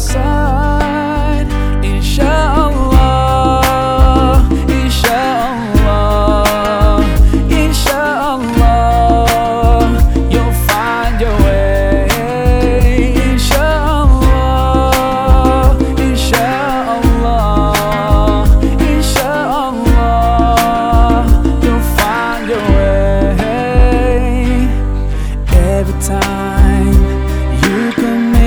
Side. Inshallah, Inshallah, Inshallah, you'll find your way. Inshallah, Inshallah, Inshallah, you'll find your way. Every time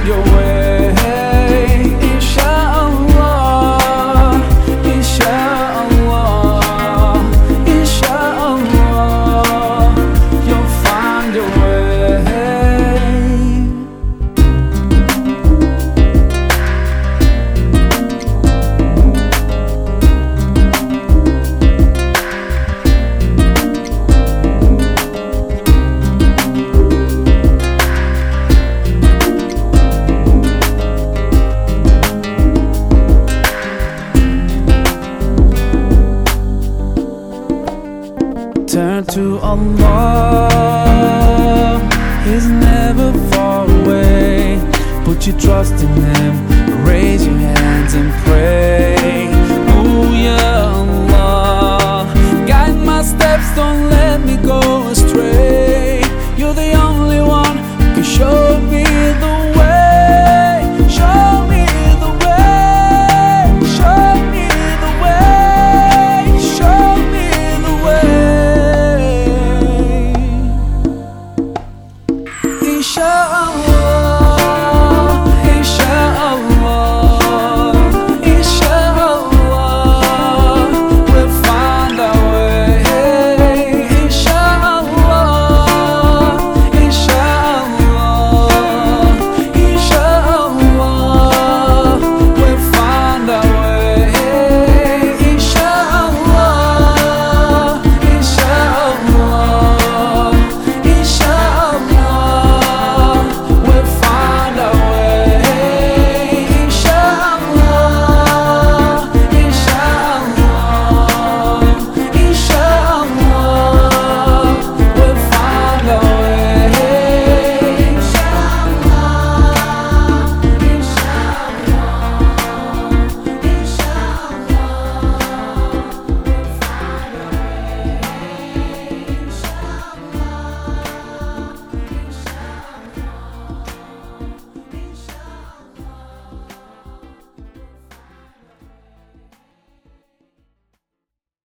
Find your way. To Allah, He's never far away. Put your trust in Him,